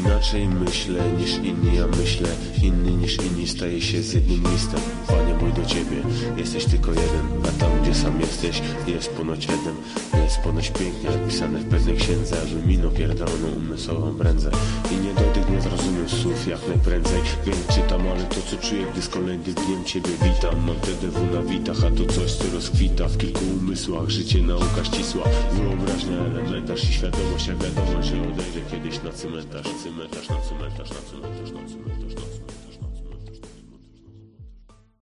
Inaczej myślę niż inni, ja myślę Inny niż inni. Staje się z jednym listem. Panie mój do ciebie, jesteś tylko jeden A tam gdzie sam jesteś, jest ponoć jeden Jest ponoć pięknie napisane w pewnej księdze Aby mino pierdoloną umysłową prędzę I nie dotyk nie słów jak najprędzej. Wiem czytam, ale to co czuję, gdy z kolejnym dniem ciebie witam. Mam TDW na witach, a to coś co rozkwita. W kilku umysłach, życie nauka ścisła. Wyobraźnia, elementarz i świadomość Jak wiadomo, że odejdę kiedyś na cmentarz. Cmentarz, na cmentarz, na cmentarz, na cmentarz, na cmentarz, na cmentarz